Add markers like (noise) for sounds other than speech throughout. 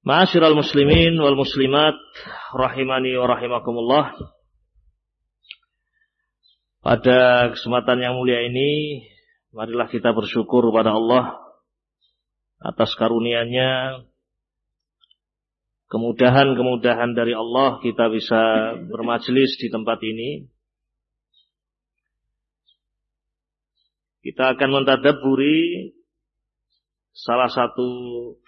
Ma'asyiral muslimin wal muslimat rahimani wa rahimakumullah. Pada kesempatan yang mulia ini, marilah kita bersyukur kepada Allah atas karunia-Nya. Kemudahan-kemudahan dari Allah kita bisa bermajelis di tempat ini. Kita akan mentadaburi salah satu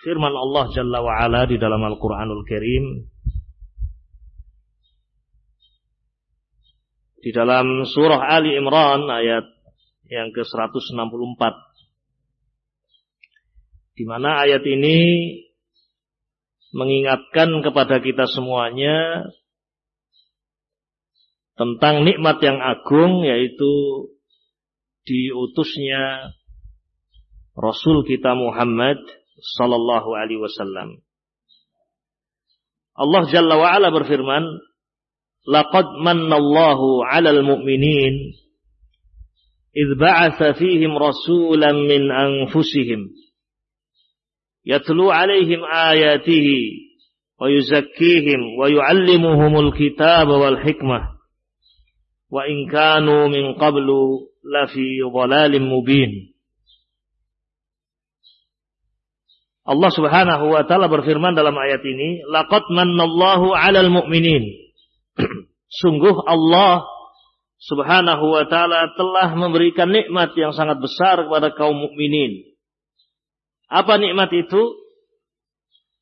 firman Allah Jalla wa'ala di dalam Al-Quranul Karim. Di dalam surah Ali Imran ayat yang ke-164. Di mana ayat ini mengingatkan kepada kita semuanya tentang nikmat yang agung yaitu diutusnya Rasul kita Muhammad sallallahu alaihi wasallam. Allah Jalla wa ala berfirman, "Laqad mannallahu 'alal mu'minin idh ba'atha fihim rasulan min anfusihim yatlu 'alaihim ayatihi wa yuzakkihim wa yu'allimuhumul kitaba wal hikmah wa in kanu min qablu lafi dhalalin mubin." Allah Subhanahu wa taala berfirman dalam ayat ini, "Laqad mannallahu 'alal mu'minin." (clears throat) Sungguh Allah Subhanahu wa taala telah memberikan nikmat yang sangat besar kepada kaum mukminin. Apa nikmat itu?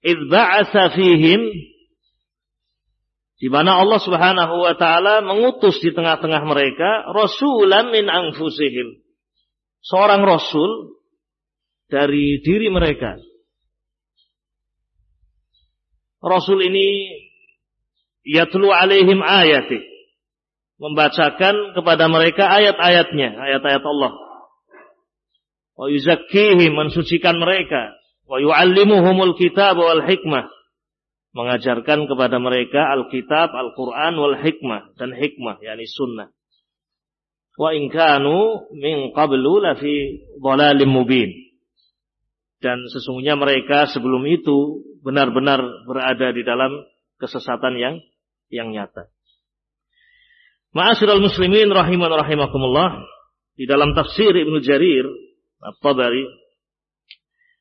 Idz ba'atsa fihim di mana Allah Subhanahu wa taala mengutus di tengah-tengah mereka rasulan min anfusihim. Seorang rasul dari diri mereka Rasul ini yatlu alaihim ayati membacakan kepada mereka ayat-ayatnya, ayat-ayat Allah. Wa yuzakkihim mensucikan mereka, wa yuallimuhumul kitab wal hikmah mengajarkan kepada mereka Alkitab, Al-Quran, wal hikmah dan hikmah, yakni sunnah. Wa inkanu min qablu lafi dhalalim mubin. Dan sesungguhnya mereka sebelum itu benar-benar berada di dalam kesesatan yang yang nyata. Ma'asyiral muslimin rahiman rahimakumullah. Di dalam tafsir Ibnu Jarir At-Tabari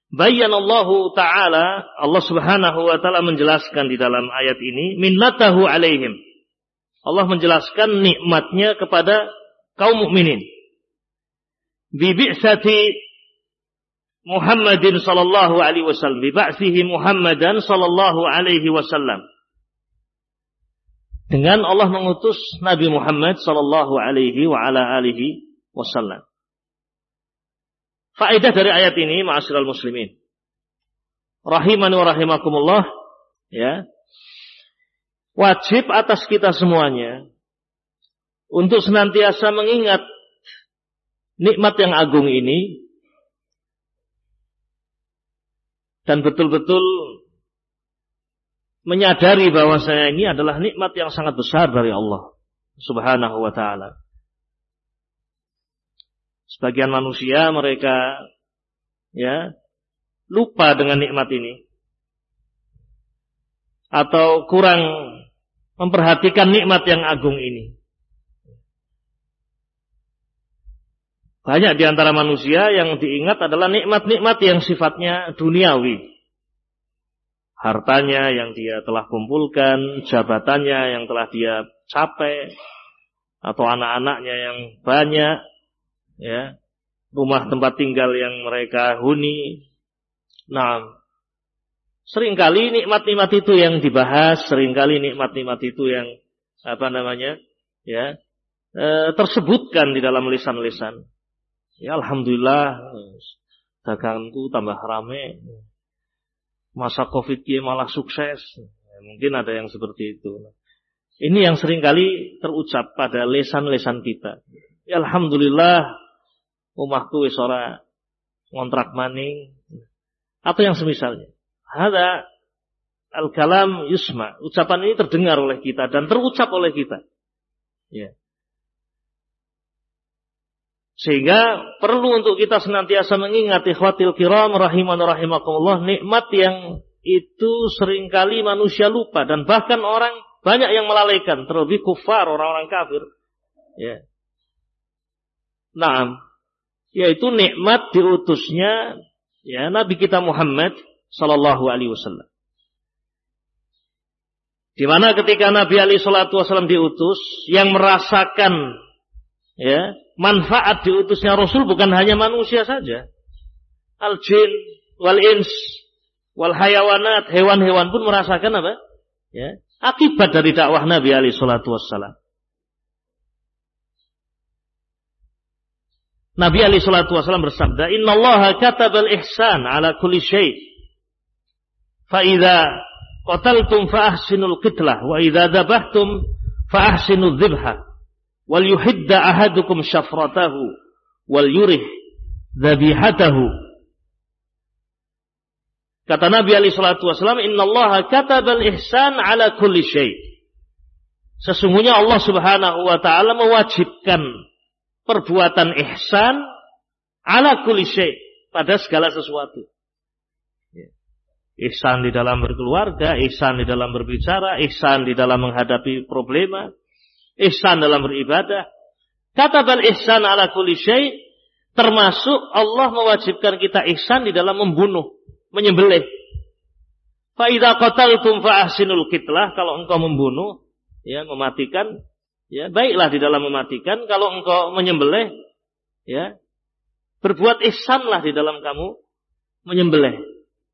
Bayan Allah Ta'ala Allah Subhanahu Wa Ta'ala menjelaskan di dalam ayat ini minnatahu alaihim. Allah menjelaskan nikmatnya kepada kaum mukminin. Bibi'sati Muhammadin sallallahu alaihi wasallam. Bi ba'sihi Muhammadan sallallahu alaihi wasallam. Dengan Allah mengutus Nabi Muhammad sallallahu alaihi wa ala alihi wasallam. Faedah dari ayat ini ma'asyiral muslimin. Rahimani wa rahimakumullah ya. Wajib atas kita semuanya untuk senantiasa mengingat nikmat yang agung ini dan betul-betul menyadari bahwasanya ini adalah nikmat yang sangat besar dari Allah Subhanahu wa taala. Sebagian manusia mereka ya lupa dengan nikmat ini atau kurang memperhatikan nikmat yang agung ini. Banyak di antara manusia yang diingat adalah nikmat-nikmat yang sifatnya duniawi hartanya yang dia telah kumpulkan, jabatannya yang telah dia capai, atau anak-anaknya yang banyak, ya, rumah tempat tinggal yang mereka huni. Nah, sering kali nikmat-nikmat itu yang dibahas, sering kali nikmat-nikmat itu yang apa namanya, ya, e, tersebutkan di dalam lisan-lisan. Ya, alhamdulillah, daganganku tambah rame, masa covid dia malah sukses. Ya, mungkin ada yang seperti itu. Ini yang sering kali terucap pada lesan-lesan kita. Ya, Alhamdulillah, rumahku wis ngontrak maning. Atau yang semisalnya. Ada al-kalam yusma. Ucapan ini terdengar oleh kita dan terucap oleh kita. Ya. Sehingga perlu untuk kita senantiasa mengingat ikhwatil kiram rahiman rahimakumullah nikmat yang itu sering kali manusia lupa. Dan bahkan orang banyak yang melalaikan terlebih kufar orang-orang kafir. Ya. Nah, yaitu nikmat diutusnya ya Nabi kita Muhammad sallallahu alaihi wasallam. Di mana ketika Nabi Ali Shallallahu Wasallam diutus, yang merasakan ya manfaat diutusnya Rasul bukan hanya manusia saja. Al jin wal ins wal hayawanat, hewan-hewan pun merasakan apa? Ya, akibat dari dakwah Nabi alaihi salatu wassalam. Nabi alaihi salatu wassalam bersabda, "Inna Allah katabal ihsan ala kulli syai." Fa idza qataltum fa ahsinul qitlah wa idza dabahtum fa ahsinul dhibha wal yuhidda ahadukum syafratahu wal yurih dzabihatahu Kata Nabi alaihi salatu wasallam, "Innallaha katabal ihsan ala kulli syai." Sesungguhnya Allah Subhanahu wa taala mewajibkan perbuatan ihsan ala kulli syai pada segala sesuatu. Ya. Ihsan di dalam berkeluarga, ihsan di dalam berbicara, ihsan di dalam menghadapi problema, ihsan dalam beribadah. Kata bal ihsan ala kulli syai termasuk Allah mewajibkan kita ihsan di dalam membunuh, menyembelih. Fa idza qataltum fa ahsinul kitlah kalau engkau membunuh, ya mematikan, ya baiklah di dalam mematikan, kalau engkau menyembelih, ya berbuat ihsanlah di dalam kamu menyembelih.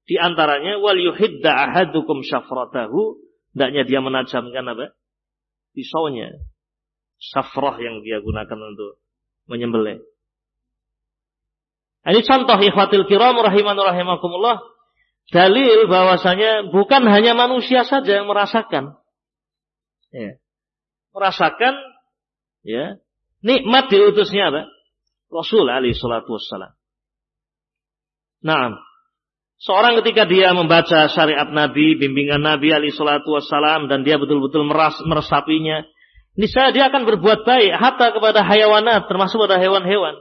Di antaranya wal yuhidda ahadukum syafratahu, hendaknya dia menajamkan apa? pisaunya safrah yang dia gunakan untuk menyembelih. Ini contoh ikhwatil kiram rahiman rahimakumullah. Dalil bahwasanya bukan hanya manusia saja yang merasakan. Ya. Merasakan ya, nikmat diutusnya apa? Rasul alaihi salatu wassalam. Nah, seorang ketika dia membaca syariat Nabi, bimbingan Nabi alaihi salatu wassalam dan dia betul-betul meresapinya, niscaya dia akan berbuat baik hatta kepada hayawanat termasuk pada hewan-hewan.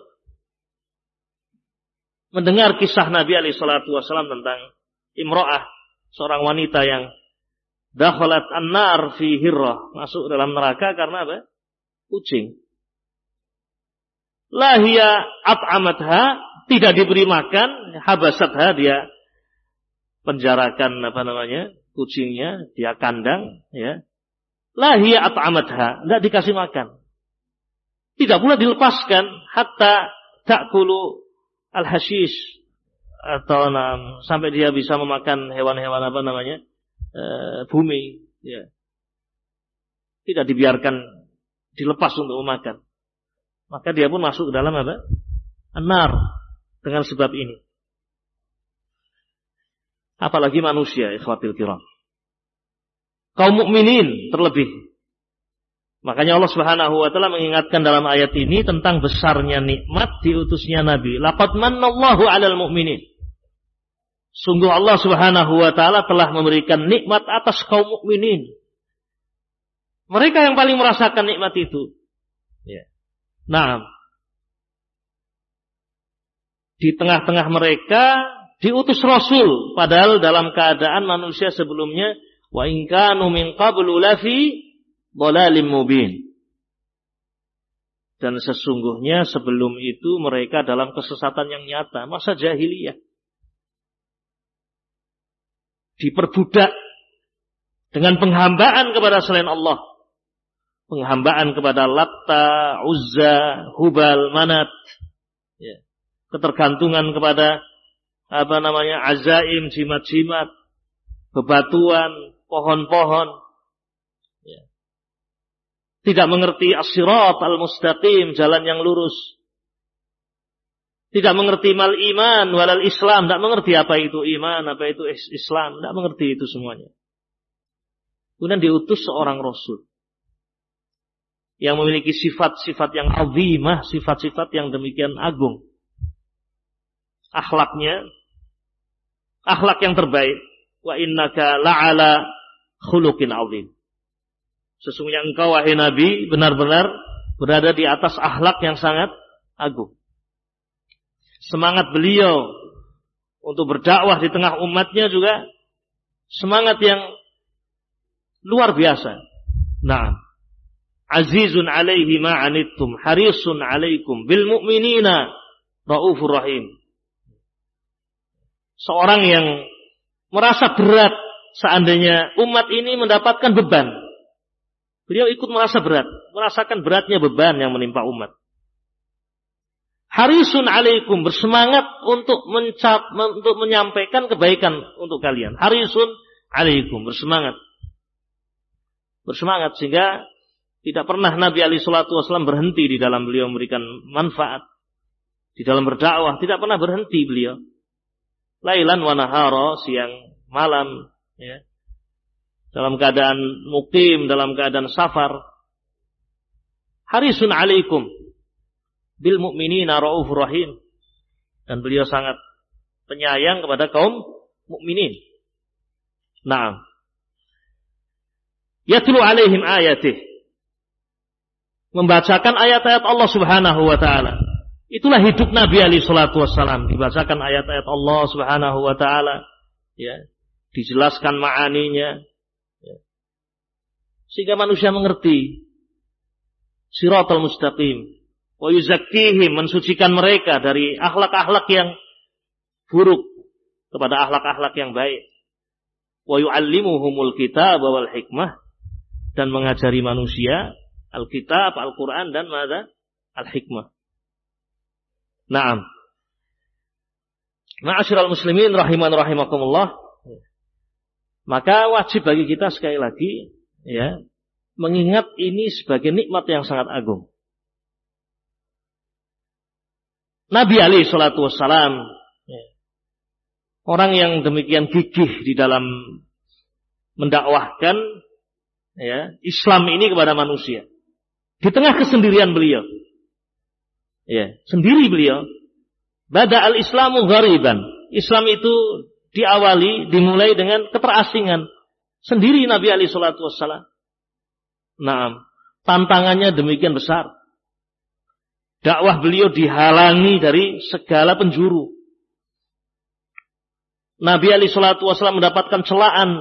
Mendengar kisah Nabi alaihi salatu wasallam tentang Imro'ah, seorang wanita yang dakhalat an-nar fi hirrah, masuk dalam neraka karena apa? Kucing. Lahia at'amatha, tidak diberi makan, habasatha dia penjarakan apa namanya? kucingnya, dia kandang, ya lahia at'amatha, tidak dikasih makan. Tidak pula dilepaskan hatta takulu al-hashish atau nam, sampai dia bisa memakan hewan-hewan apa namanya e, bumi. Ya. Tidak dibiarkan dilepas untuk memakan. Maka dia pun masuk ke dalam apa? Anar dengan sebab ini. Apalagi manusia, ikhwatil kiram kaum mukminin terlebih. Makanya Allah Subhanahu wa taala mengingatkan dalam ayat ini tentang besarnya nikmat diutusnya nabi. Laqad mannallahu 'alal mu'minin. Sungguh Allah Subhanahu wa taala telah memberikan nikmat atas kaum mukminin. Mereka yang paling merasakan nikmat itu. Ya. Nah, di tengah-tengah mereka diutus Rasul, padahal dalam keadaan manusia sebelumnya wa in kanu min qablu lafi dhalalim mubin. Dan sesungguhnya sebelum itu mereka dalam kesesatan yang nyata, masa jahiliyah. Diperbudak dengan penghambaan kepada selain Allah. Penghambaan kepada Latta, Uzza, Hubal, Manat. Ya. Ketergantungan kepada apa namanya azaim, jimat-jimat, bebatuan, pohon-pohon tidak mengerti asyirat al-mustaqim, jalan yang lurus. Tidak mengerti mal iman walal Islam, tidak mengerti apa itu iman, apa itu Islam, tidak mengerti itu semuanya. Kemudian diutus seorang rasul yang memiliki sifat-sifat yang azimah, sifat-sifat yang demikian agung. Akhlaknya, akhlak yang terbaik. Wa innaka la'ala khuluqin azim. Sesungguhnya engkau wahai Nabi benar-benar berada di atas akhlak yang sangat agung. Semangat beliau untuk berdakwah di tengah umatnya juga semangat yang luar biasa. Nah, azizun alaihi ma'anittum harisun alaikum bil mu'minina raufur rahim. Seorang yang merasa berat seandainya umat ini mendapatkan beban Beliau ikut merasa berat, merasakan beratnya beban yang menimpa umat. Harisun alaikum bersemangat untuk mencap, untuk menyampaikan kebaikan untuk kalian. Harisun alaikum bersemangat. Bersemangat sehingga tidak pernah Nabi Ali Shallallahu Wasallam berhenti di dalam beliau memberikan manfaat di dalam berdakwah. Tidak pernah berhenti beliau. Lailan wa nahara, siang malam, ya dalam keadaan mukim, dalam keadaan safar. Harisun alaikum bil mu'minina raufur rahim. Dan beliau sangat penyayang kepada kaum mukminin. Naam. Yatlu alaihim ayatih. Membacakan ayat-ayat Allah Subhanahu wa taala. Itulah hidup Nabi Ali salatu wassalam. Dibacakan ayat-ayat Allah Subhanahu wa taala, ya. Dijelaskan ma'aninya, sehingga manusia mengerti siratal mustaqim. Wa yuzakkihim mensucikan mereka dari akhlak-akhlak yang buruk kepada akhlak-akhlak yang baik. Wa yu'allimuhumul kitab wal hikmah dan mengajari manusia Alkitab, Al-Quran dan mada? Al-Hikmah. Naam. Ma'asyiral muslimin rahiman rahimakumullah. Maka wajib bagi kita sekali lagi ya mengingat ini sebagai nikmat yang sangat agung. Nabi Ali Shallallahu Wasallam ya, orang yang demikian gigih di dalam mendakwahkan ya, Islam ini kepada manusia di tengah kesendirian beliau. Ya, sendiri beliau. Bada al-Islamu ghariban. Islam itu diawali, dimulai dengan keterasingan. Sendiri Nabi Ali Shallallahu Wasallam. Nah, tantangannya demikian besar. Dakwah beliau dihalangi dari segala penjuru. Nabi Ali Shallallahu Wasallam mendapatkan celaan,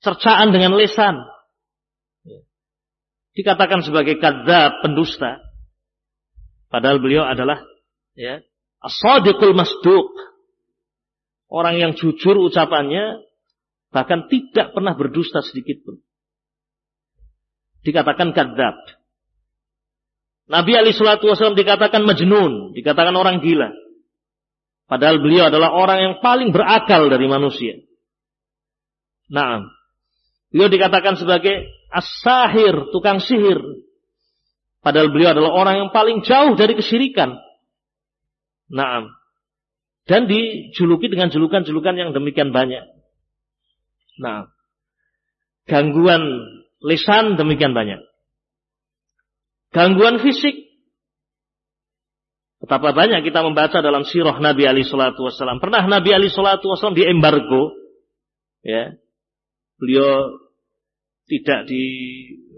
cercaan dengan lesan. Dikatakan sebagai kadzab, pendusta. Padahal beliau adalah ya, as-sadiqul masduq. Orang yang jujur ucapannya, Bahkan tidak pernah berdusta sedikit pun. Dikatakan kadzab. Nabi Ali Shallallahu Wasallam dikatakan majnun, dikatakan orang gila. Padahal beliau adalah orang yang paling berakal dari manusia. Nah, beliau dikatakan sebagai as-sahir, tukang sihir. Padahal beliau adalah orang yang paling jauh dari kesyirikan. Nah, dan dijuluki dengan julukan-julukan yang demikian banyak. Nah, gangguan lisan demikian banyak. Gangguan fisik. Betapa banyak kita membaca dalam sirah Nabi Ali Shallallahu Wasallam. Pernah Nabi Ali Shallallahu Wasallam di embargo, ya, beliau tidak di,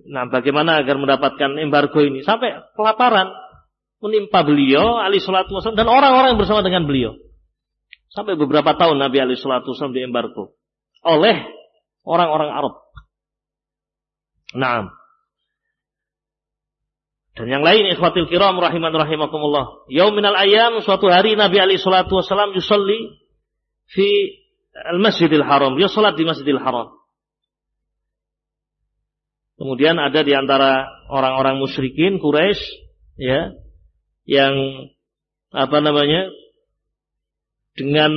nah bagaimana agar mendapatkan embargo ini sampai kelaparan menimpa beliau Ali Shallallahu Wasallam dan orang-orang yang bersama dengan beliau. Sampai beberapa tahun Nabi Ali Shallallahu Wasallam di embargo oleh orang-orang Arab. Nah, dan yang lain ikhwatil kiram rahiman rahimakumullah. Yauminal ayam suatu hari Nabi alaihi salatu wasallam yusalli fi al-Masjidil Haram. Dia salat di Masjidil Haram. Kemudian ada di antara orang-orang musyrikin Quraisy ya yang apa namanya dengan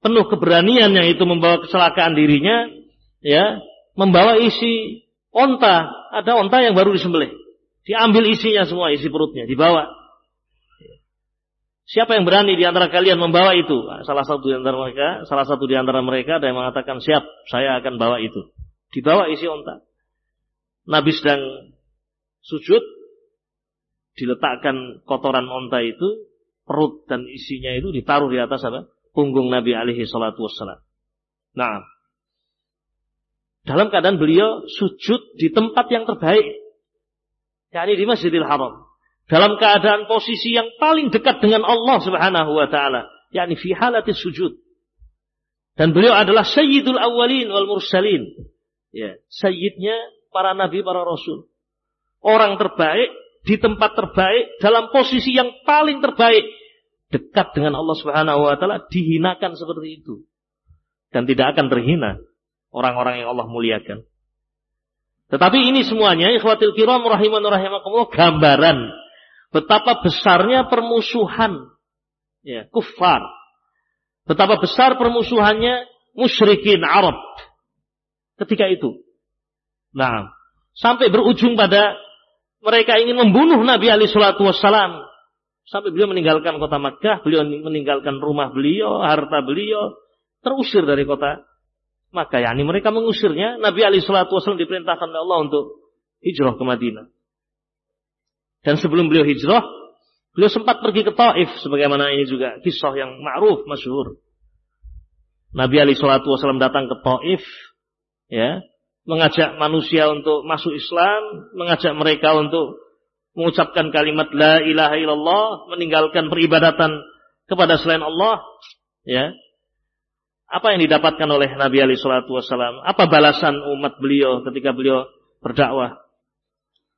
penuh keberanian yang itu membawa kecelakaan dirinya ya membawa isi onta, ada onta yang baru disembelih. Diambil isinya semua, isi perutnya, dibawa. Siapa yang berani di antara kalian membawa itu? Salah satu di antara mereka, salah satu di antara mereka ada yang mengatakan, "Siap, saya akan bawa itu." Dibawa isi onta. Nabi sedang sujud, diletakkan kotoran onta itu, perut dan isinya itu ditaruh di atas apa? Punggung Nabi alaihi salatu wassalam. Nah, dalam keadaan beliau sujud di tempat yang terbaik. yakni di Masjidil Haram. Dalam keadaan posisi yang paling dekat dengan Allah Subhanahu wa taala, yakni fi sujud. Dan beliau adalah sayyidul awwalin wal mursalin. Ya, sayyidnya para nabi, para rasul. Orang terbaik di tempat terbaik dalam posisi yang paling terbaik dekat dengan Allah Subhanahu wa taala dihinakan seperti itu dan tidak akan terhina orang-orang yang Allah muliakan. Tetapi ini semuanya ikhwatil kiram rahiman rahimakumullah gambaran betapa besarnya permusuhan ya, kufar. Betapa besar permusuhannya musyrikin Arab ketika itu. Nah, sampai berujung pada mereka ingin membunuh Nabi Ali Shallallahu Wasallam sampai beliau meninggalkan kota Makkah, beliau meninggalkan rumah beliau, harta beliau, terusir dari kota maka yakni mereka mengusirnya. Nabi Ali Shallallahu Wasallam diperintahkan oleh Allah untuk hijrah ke Madinah. Dan sebelum beliau hijrah, beliau sempat pergi ke Taif, sebagaimana ini juga kisah yang ma'ruf, masyhur. Nabi Ali Shallallahu Wasallam datang ke Taif, ya, mengajak manusia untuk masuk Islam, mengajak mereka untuk mengucapkan kalimat la ilaha illallah, meninggalkan peribadatan kepada selain Allah, ya, apa yang didapatkan oleh Nabi Ali Shallallahu Wasallam? Apa balasan umat beliau ketika beliau berdakwah?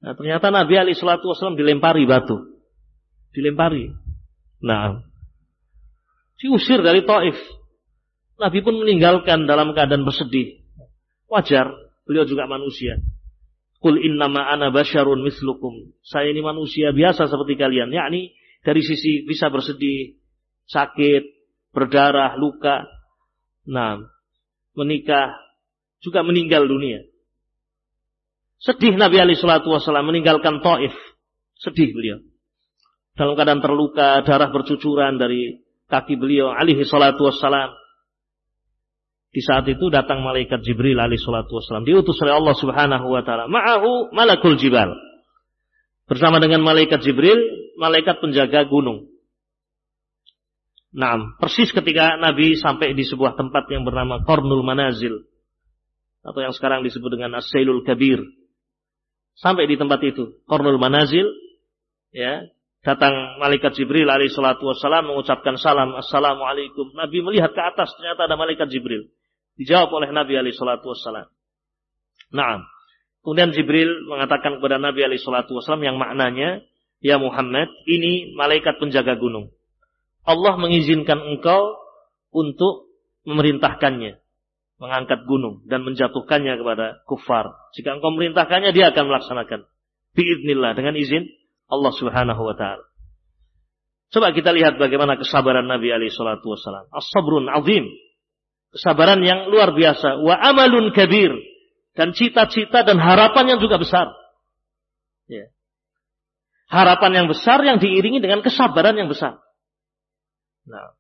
Nah, ternyata Nabi Ali Shallallahu Wasallam dilempari batu, dilempari. Nah, diusir dari Taif. Nabi pun meninggalkan dalam keadaan bersedih. Wajar, beliau juga manusia. Kul innama ana basyarun mislukum. Saya ini manusia biasa seperti kalian. Yakni dari sisi bisa bersedih, sakit, berdarah, luka. Nah, menikah, juga meninggal dunia. Sedih Nabi Ali Shallallahu Wasallam meninggalkan Taif. Sedih beliau. Dalam keadaan terluka, darah bercucuran dari kaki beliau alaihi salatu wassalam. Di saat itu datang malaikat Jibril alaihi salatu wassalam. Diutus oleh Allah subhanahu wa ta'ala. Ma'ahu malakul jibal. Bersama dengan malaikat Jibril, malaikat penjaga gunung. Nah, persis ketika Nabi sampai di sebuah tempat yang bernama Kornul Manazil atau yang sekarang disebut dengan As-Sailul Kabir. Sampai di tempat itu, Kornul Manazil, ya, datang malaikat Jibril alaihi salatu wassalam mengucapkan salam assalamualaikum. Nabi melihat ke atas ternyata ada malaikat Jibril. Dijawab oleh Nabi alaihi wassalam. Nah, kemudian Jibril mengatakan kepada Nabi alaihi wassalam yang maknanya, ya Muhammad, ini malaikat penjaga gunung. Allah mengizinkan engkau untuk memerintahkannya, mengangkat gunung dan menjatuhkannya kepada kufar. Jika engkau memerintahkannya, dia akan melaksanakan. Biidnillah, dengan izin Allah subhanahu wa ta'ala. Coba kita lihat bagaimana kesabaran Nabi alaihi salatu wassalam. As-sabrun azim. Kesabaran yang luar biasa. Wa amalun kabir. Dan cita-cita dan harapan yang juga besar. Ya. Harapan yang besar yang diiringi dengan kesabaran yang besar. Nah,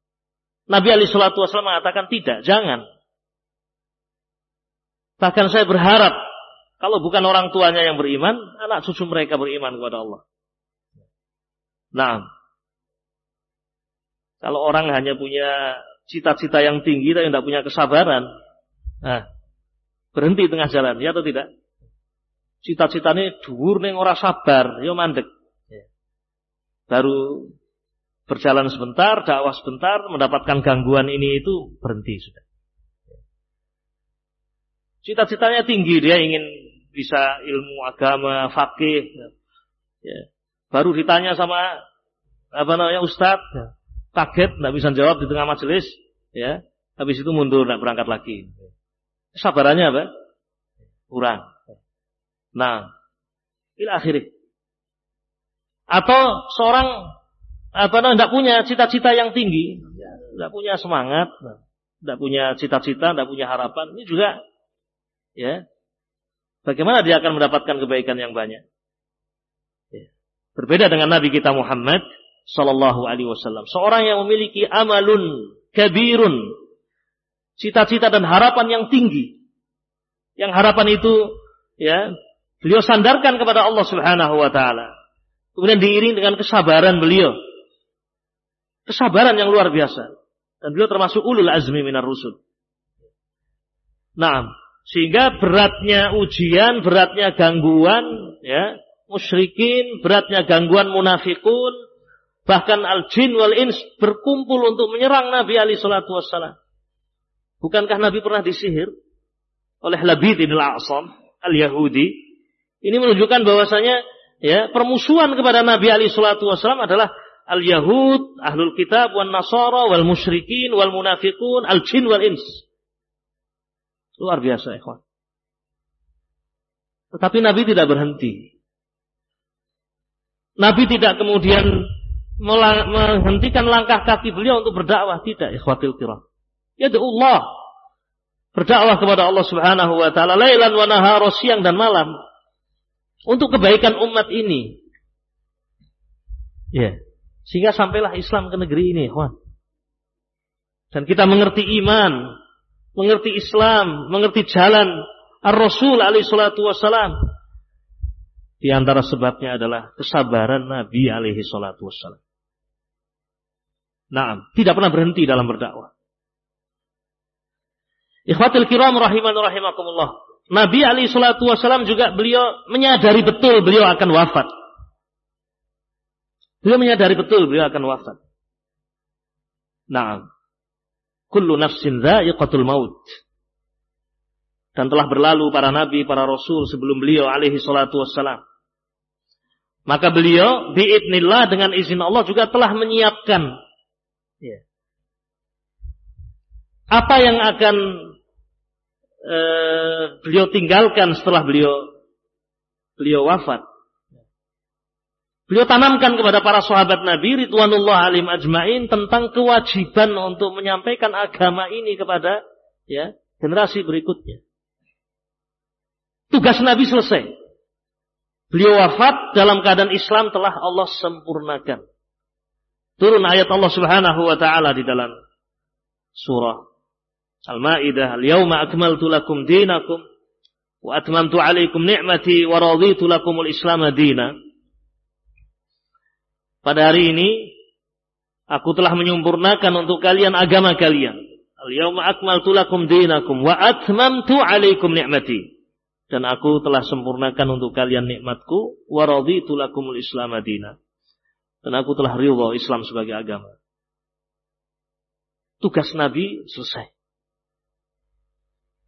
Nabi Ali Shallallahu Wasallam mengatakan tidak, jangan. Bahkan saya berharap kalau bukan orang tuanya yang beriman, anak cucu mereka beriman kepada Allah. Nah, kalau orang hanya punya cita-cita yang tinggi tapi tidak punya kesabaran, nah, berhenti tengah jalan, ya atau tidak? Cita-citanya dhuwur ning ora sabar, ya mandek. Ya. Baru berjalan sebentar, dakwah sebentar, mendapatkan gangguan ini itu berhenti sudah. Cita-citanya tinggi, dia ingin bisa ilmu agama, fakih. Ya. Baru ditanya sama apa namanya ustadz, ya. kaget, nggak bisa jawab di tengah majelis, ya. Habis itu mundur, nggak berangkat lagi. Sabarannya apa? Kurang. Nah, il akhirnya. Atau seorang apa namanya tidak punya cita-cita yang tinggi, tidak punya semangat, tidak punya cita-cita, tidak punya harapan. Ini juga ya bagaimana dia akan mendapatkan kebaikan yang banyak ya. berbeda dengan Nabi kita Muhammad Sallallahu Alaihi Wasallam seorang yang memiliki amalun kabirun. Cita-cita dan harapan yang tinggi. Yang harapan itu ya beliau sandarkan kepada Allah Subhanahu Wa Taala. Kemudian diiring dengan kesabaran beliau. Kesabaran yang luar biasa. Dan beliau termasuk ulul azmi minar rusul. Nah, sehingga beratnya ujian, beratnya gangguan, ya, musyrikin, beratnya gangguan munafikun, bahkan al-jin wal ins berkumpul untuk menyerang Nabi Ali Shallallahu Wasallam. Bukankah Nabi pernah disihir oleh Labid bin al-A'sam al-Yahudi? Ini menunjukkan bahwasanya ya permusuhan kepada Nabi Ali Shallallahu Wasallam adalah al-Yahud, ahlul kitab, wal nasara, wal musyrikin, wal munafikun, al-jin wal ins. Luar biasa, ikhwan. Tetapi Nabi tidak berhenti. Nabi tidak kemudian menghentikan langkah kaki beliau untuk berdakwah. Tidak, ikhwatil kiram. Ya Allah. Berdakwah kepada Allah subhanahu wa ta'ala. Lailan wa nahara siang dan malam. Untuk kebaikan umat ini. Ya. Sehingga sampailah Islam ke negeri ini, ikhwan. Dan kita mengerti iman mengerti Islam, mengerti jalan Ar-Rasul alaihi salatu wassalam. Di antara sebabnya adalah kesabaran Nabi alaihi salatu wassalam. Nah, tidak pernah berhenti dalam berdakwah. Ikhwatul kiram rahiman rahimakumullah. Nabi alaihi salatu wassalam juga beliau menyadari betul beliau akan wafat. Beliau menyadari betul beliau akan wafat. Nah, kullu nafsin dha'iqatul maut. Dan telah berlalu para nabi, para rasul sebelum beliau alaihi salatu wassalam. Maka beliau biidnillah dengan izin Allah juga telah menyiapkan ya, apa yang akan eh, beliau tinggalkan setelah beliau beliau wafat. Beliau tanamkan kepada para sahabat Nabi Ridwanullah alim ajmain tentang kewajiban untuk menyampaikan agama ini kepada ya generasi berikutnya. Tugas Nabi selesai. Beliau wafat dalam keadaan Islam telah Allah sempurnakan. Turun ayat Allah Subhanahu wa taala di dalam surah Al-Maidah, "Al-yauma akmaltu lakum dinakum wa atmamtu 'alaikum ni'mati wa raditu lakumul Islam dinan." Pada hari ini aku telah menyempurnakan untuk kalian agama kalian. Al-yawma akmaltu lakum dinakum wa atmamtu 'alaikum ni'mati. Dan aku telah sempurnakan untuk kalian nikmatku wa raditu lakumul Islam madina. Dan aku telah ridha Islam sebagai agama. Tugas Nabi selesai.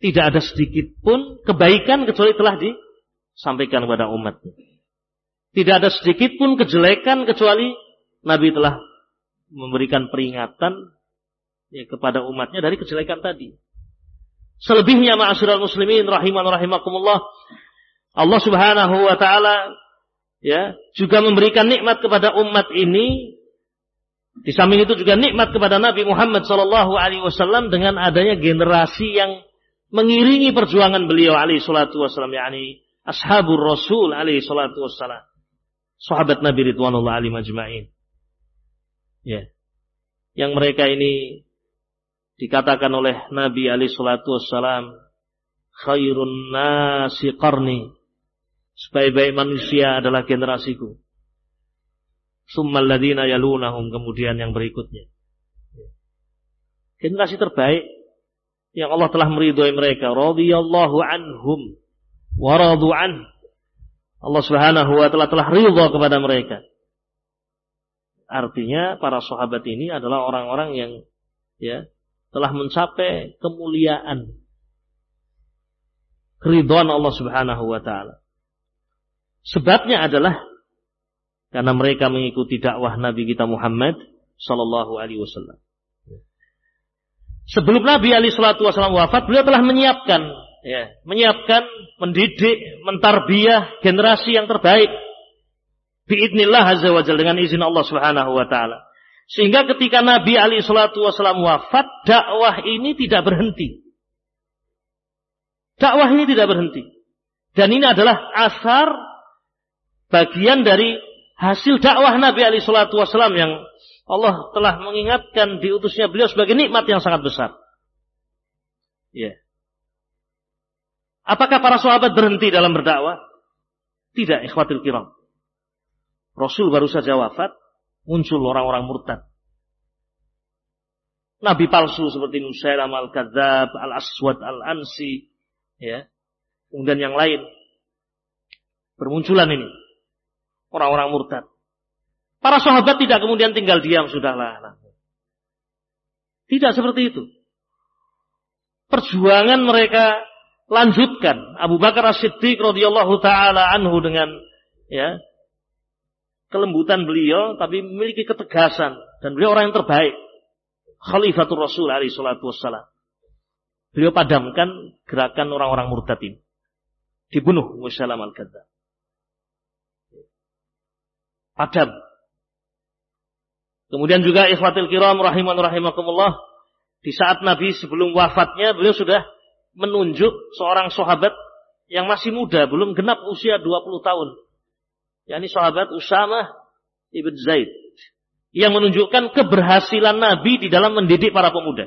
Tidak ada sedikit pun kebaikan kecuali telah disampaikan kepada umatnya. Tidak ada sedikit pun kejelekan kecuali Nabi telah memberikan peringatan ya, kepada umatnya dari kejelekan tadi. Selebihnya ma'asyiral muslimin rahiman rahimakumullah Allah Subhanahu wa taala ya juga memberikan nikmat kepada umat ini di samping itu juga nikmat kepada Nabi Muhammad sallallahu alaihi wasallam dengan adanya generasi yang mengiringi perjuangan beliau alaihi salatu wasallam yakni ashabur rasul alaihi salatu wasallam sahabat Nabi Ridwanullah Ali majma'in. Ya. Yang mereka ini dikatakan oleh Nabi Ali salatu wassalam khairun nasi qarni sebaik-baik manusia adalah generasiku Summal ladina yalunahum kemudian yang berikutnya. Generasi terbaik yang Allah telah meridhoi mereka, radhiyallahu anhum wa radu an. Allah Subhanahu wa taala telah ridha kepada mereka. Artinya para sahabat ini adalah orang-orang yang ya telah mencapai kemuliaan keridhaan Allah Subhanahu wa taala. Sebabnya adalah karena mereka mengikuti dakwah Nabi kita Muhammad sallallahu alaihi wasallam. Sebelum Nabi Ali Shallallahu Wasallam wafat, beliau telah menyiapkan, ya, menyiapkan, mendidik, mentarbiah generasi yang terbaik. Biidnillah azza wajal dengan izin Allah Subhanahu wa taala. Sehingga ketika Nabi Ali Shallallahu Wasallam wafat, dakwah ini tidak berhenti. Dakwah ini tidak berhenti. Dan ini adalah asar bagian dari hasil dakwah Nabi Ali Shallallahu Wasallam yang Allah telah mengingatkan diutusnya beliau sebagai nikmat yang sangat besar. Ya. Apakah para sahabat berhenti dalam berdakwah? Tidak, ikhwatil kiram. Rasul baru saja wafat, muncul orang-orang murtad. Nabi palsu seperti Nusailam al-Kadzab, al-Aswad, al-Ansi, ya. Kemudian yang lain. Bermunculan ini. Orang-orang murtad. Para sahabat tidak kemudian tinggal diam, sudahlah. Tidak seperti itu. Perjuangan mereka lanjutkan. Abu Bakar As-Siddiq radhiyallahu taala anhu dengan ya kelembutan beliau tapi memiliki ketegasan dan beliau orang yang terbaik. Khalifatul Rasul alaihi salatu wassalam. Beliau padamkan gerakan orang-orang murtad ini. Dibunuh Musyalam al-Kadzab. Padam Kemudian juga ikhwatil kiram rahiman rahimakumullah. Di saat Nabi sebelum wafatnya beliau sudah menunjuk seorang sahabat yang masih muda, belum genap usia 20 tahun. yakni sahabat Usama ibn Zaid. Yang menunjukkan keberhasilan Nabi di dalam mendidik para pemuda.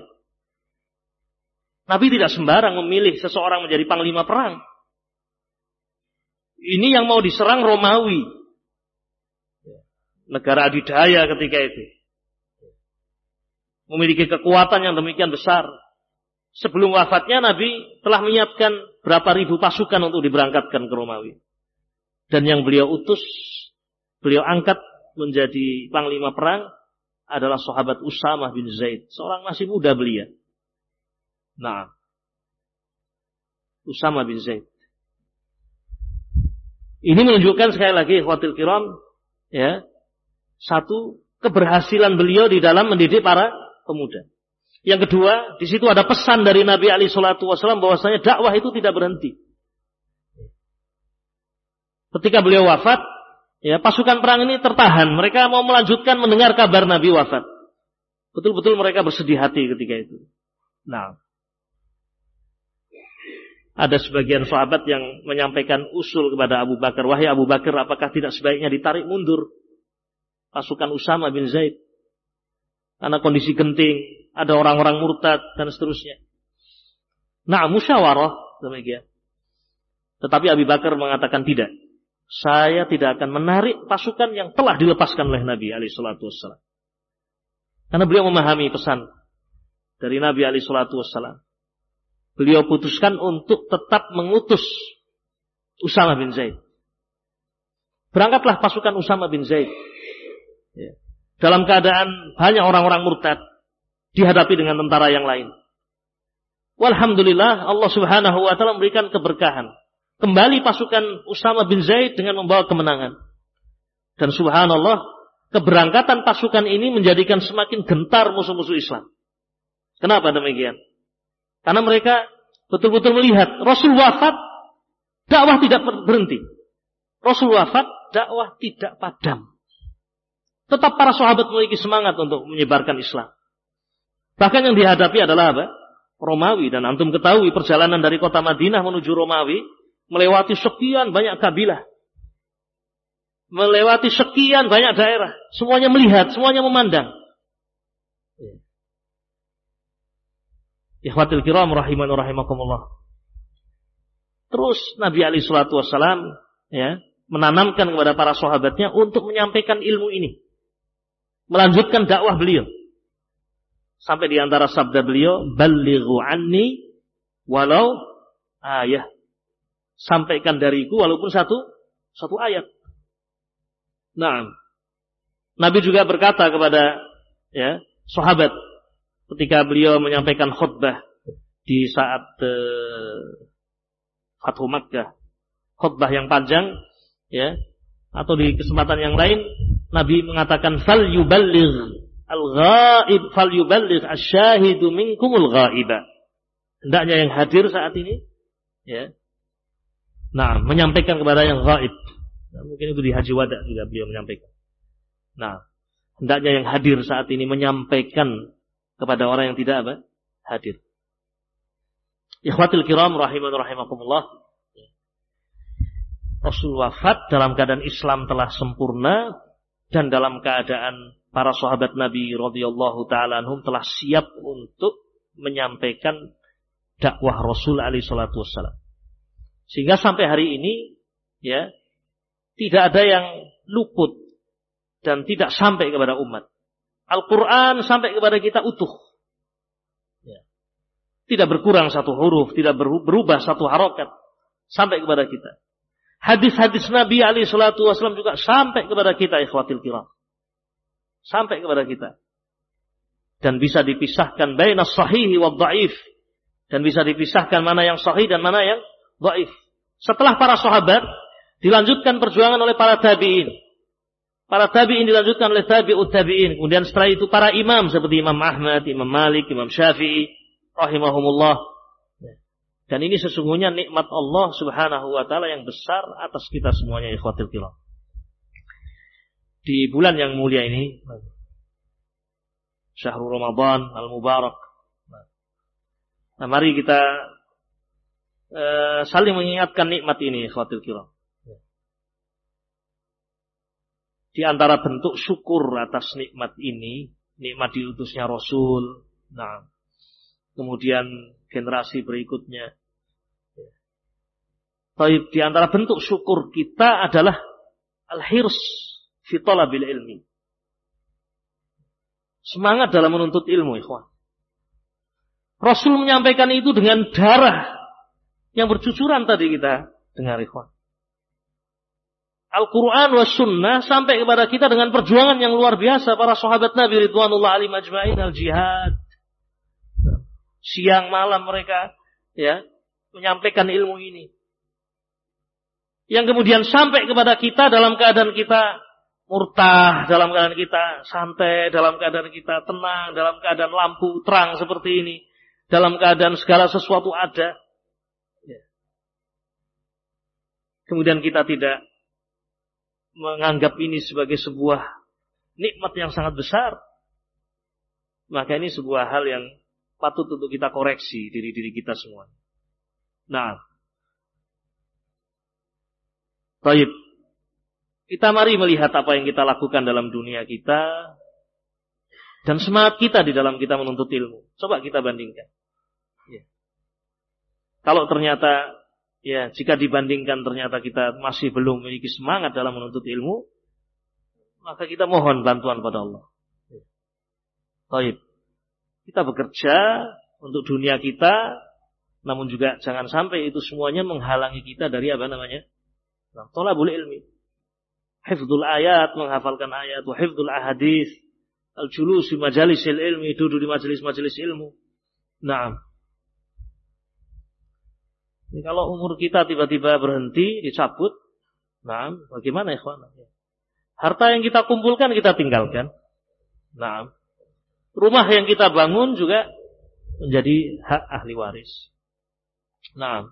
Nabi tidak sembarang memilih seseorang menjadi panglima perang. Ini yang mau diserang Romawi. Negara adidaya ketika itu memiliki kekuatan yang demikian besar. Sebelum wafatnya Nabi telah menyiapkan berapa ribu pasukan untuk diberangkatkan ke Romawi. Dan yang beliau utus, beliau angkat menjadi panglima perang adalah sahabat Usama bin Zaid. Seorang masih muda belia. Nah, Usama bin Zaid. Ini menunjukkan sekali lagi khawatir kiram, ya, satu keberhasilan beliau di dalam mendidik para pemuda. Yang kedua, di situ ada pesan dari Nabi Ali Shallallahu Wasallam bahwasanya dakwah itu tidak berhenti. Ketika beliau wafat, ya pasukan perang ini tertahan. Mereka mau melanjutkan mendengar kabar Nabi wafat. Betul-betul mereka bersedih hati ketika itu. Nah, ada sebagian sahabat yang menyampaikan usul kepada Abu Bakar. Wahai Abu Bakar, apakah tidak sebaiknya ditarik mundur pasukan Usama bin Zaid? Karena kondisi genting, ada orang-orang murtad dan seterusnya. Nah, musyawarah demikian. Tetapi Abi Bakar mengatakan tidak. Saya tidak akan menarik pasukan yang telah dilepaskan oleh Nabi alaihi salatu wassalam. Karena beliau memahami pesan dari Nabi alaihi salatu wassalam. Beliau putuskan untuk tetap mengutus Usama bin Zaid. Berangkatlah pasukan Usama bin Zaid. Ya dalam keadaan banyak orang-orang murtad dihadapi dengan tentara yang lain. Walhamdulillah Allah Subhanahu wa taala memberikan keberkahan. Kembali pasukan Usama bin Zaid dengan membawa kemenangan. Dan subhanallah, keberangkatan pasukan ini menjadikan semakin gentar musuh-musuh Islam. Kenapa demikian? Karena mereka betul-betul melihat Rasul wafat, dakwah tidak berhenti. Rasul wafat, dakwah tidak padam. Tetap para sahabat memiliki semangat untuk menyebarkan Islam. Bahkan yang dihadapi adalah apa? Romawi. Dan antum ketahui perjalanan dari kota Madinah menuju Romawi melewati sekian banyak kabilah. Melewati sekian banyak daerah. Semuanya melihat, semuanya memandang. Ikhwatil kiram rahiman rahimakumullah. Terus Nabi Ali Shallallahu Wasallam ya menanamkan kepada para sahabatnya untuk menyampaikan ilmu ini melanjutkan dakwah beliau. Sampai di antara sabda beliau, "Ballighu anni walau ayah." Sampaikan dariku walaupun satu satu ayat. Nah, Nabi juga berkata kepada ya sahabat ketika beliau menyampaikan khutbah di saat uh, Fathu khutbah yang panjang, ya, atau di kesempatan yang lain, Nabi mengatakan fal yuballigh al-ghaib fal yuballigh asyahidu minkumul ghaiba. Hendaknya yang hadir saat ini ya. Nah, menyampaikan kepada yang gaib. Nah, mungkin itu di Haji Wada juga beliau menyampaikan. Nah, hendaknya yang hadir saat ini menyampaikan kepada orang yang tidak apa? hadir. Ikhwatul kiram rahiman rahimakumullah. Rasul wafat dalam keadaan Islam telah sempurna dan dalam keadaan para sahabat Nabi radhiyallahu taala anhum telah siap untuk menyampaikan dakwah Rasul alaihi salatu. Sehingga sampai hari ini ya tidak ada yang luput dan tidak sampai kepada umat. Al-Quran sampai kepada kita utuh. Ya. Tidak berkurang satu huruf, tidak berubah satu harokat. Sampai kepada kita. Hadis-hadis Nabi alaihi salatu wassalam juga sampai kepada kita ikhwatil kiram sampai kepada kita. Dan bisa dipisahkan baina sahihi wa dhaif. Dan bisa dipisahkan mana yang sahih dan mana yang dhaif. Setelah para sahabat dilanjutkan perjuangan oleh para tabi'in. Para tabi'in dilanjutkan oleh tabi'ut tabi'in. Kemudian setelah itu para imam seperti Imam Ahmad, Imam Malik, Imam Syafi'i rahimahumullah. Dan ini sesungguhnya nikmat Allah Subhanahu wa taala yang besar atas kita semuanya ikhwatil kiram. Di bulan yang mulia ini Syahrul Ramadan Al-Mubarak. Nah mari kita uh, saling mengingatkan nikmat ini khawatir kiram. Di antara bentuk syukur atas nikmat ini, nikmat diutusnya Rasul, nah, kemudian generasi berikutnya. Tapi di antara bentuk syukur kita adalah al-hirs fi talabil ilmi. Semangat dalam menuntut ilmu, ikhwan. Rasul menyampaikan itu dengan darah yang bercucuran tadi kita dengar, ikhwan. Al-Quran wa sunnah sampai kepada kita dengan perjuangan yang luar biasa para sahabat Nabi Ridwanullah alim ajma'in al-jihad. Siang malam mereka ya menyampaikan ilmu ini. Yang kemudian sampai kepada kita dalam keadaan kita murtah dalam keadaan kita santai, dalam keadaan kita tenang, dalam keadaan lampu terang seperti ini, dalam keadaan segala sesuatu ada. Ya. Kemudian kita tidak menganggap ini sebagai sebuah nikmat yang sangat besar. Maka ini sebuah hal yang patut untuk kita koreksi diri-diri kita semua. Nah, Taib. Kita mari melihat apa yang kita lakukan dalam dunia kita dan semangat kita di dalam kita menuntut ilmu. Coba kita bandingkan. Ya. Kalau ternyata ya jika dibandingkan ternyata kita masih belum memiliki semangat dalam menuntut ilmu, maka kita mohon bantuan pada Allah. Ya. Kita bekerja untuk dunia kita, namun juga jangan sampai itu semuanya menghalangi kita dari apa namanya? Nah, tolabul ilmi hifdzul ayat, menghafalkan ayat, wa hifdzul ahadis, al-julus di majalisil ilmi, duduk di majelis-majelis ilmu. Nah, ini kalau umur kita tiba-tiba berhenti, dicabut, nah, bagaimana ya Harta yang kita kumpulkan kita tinggalkan. Nah, rumah yang kita bangun juga menjadi hak ahli waris. Nah,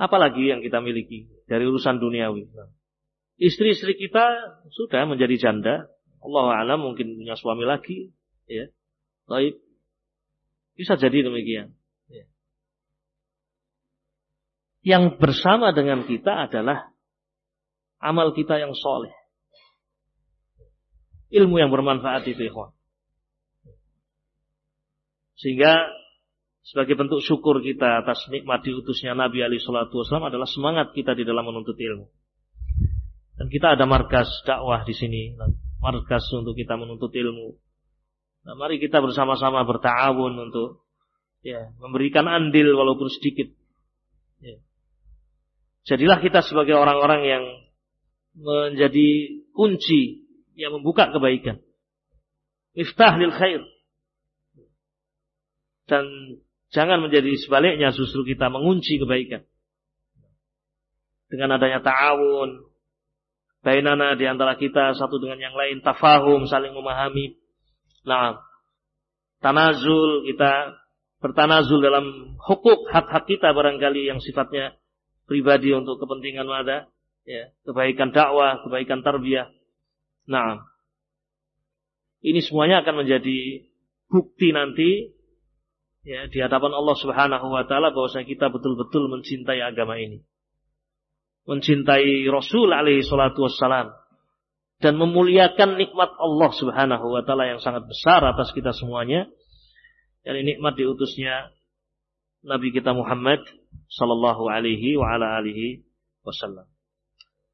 apalagi yang kita miliki dari urusan duniawi. Istri-istri kita sudah menjadi janda. Allah alam mungkin punya suami lagi. Ya. Baik. Bisa jadi demikian. Ya. Yang bersama dengan kita adalah amal kita yang soleh. Ilmu yang bermanfaat itu ikhwan. Sehingga sebagai bentuk syukur kita atas nikmat diutusnya Nabi Ali Shallallahu Wasallam adalah semangat kita di dalam menuntut ilmu. Dan kita ada markas dakwah di sini. markas untuk kita menuntut ilmu. Nah, mari kita bersama-sama bertawun untuk ya memberikan andil walaupun sedikit. Ya. Jadilah kita sebagai orang-orang yang menjadi kunci yang membuka kebaikan. Iftah lil khair. Dan jangan menjadi sebaliknya justru kita mengunci kebaikan. Dengan adanya ta'awun, bainana di antara kita satu dengan yang lain, tafahum, saling memahami. Nah, tanazul, kita bertanazul dalam hukuk hak-hak kita barangkali yang sifatnya pribadi untuk kepentingan ada, ya, kebaikan dakwah, kebaikan tarbiyah. Nah, ini semuanya akan menjadi bukti nanti ya di hadapan Allah Subhanahu wa taala bahwa kita betul-betul mencintai agama ini mencintai Rasul alaihi salatu wassalam dan memuliakan nikmat Allah Subhanahu wa taala yang sangat besar atas kita semuanya. Dan nikmat diutusnya Nabi kita Muhammad sallallahu alaihi wa ala alihi wasallam.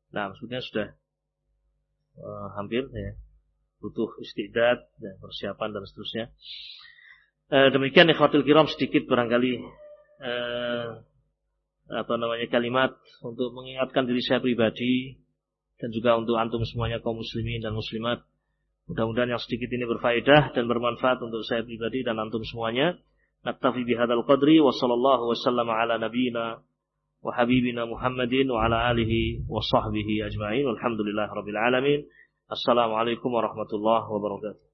Nah, maksudnya sudah uh, hampir ya. Butuh istidad dan persiapan dan seterusnya. Uh, demikian ikhwatul kiram sedikit barangkali uh, apa namanya kalimat untuk mengingatkan diri saya pribadi dan juga untuk antum semuanya kaum muslimin dan muslimat. Mudah-mudahan yang sedikit ini berfaedah dan bermanfaat untuk saya pribadi dan antum semuanya. Naktafi bihadzal qadri wa sallallahu wasallam ala nabiyyina wa habibina Muhammadin wa ala alihi wa sahbihi ajma'in. Alhamdulillah rabbil alamin. Assalamualaikum warahmatullahi wabarakatuh.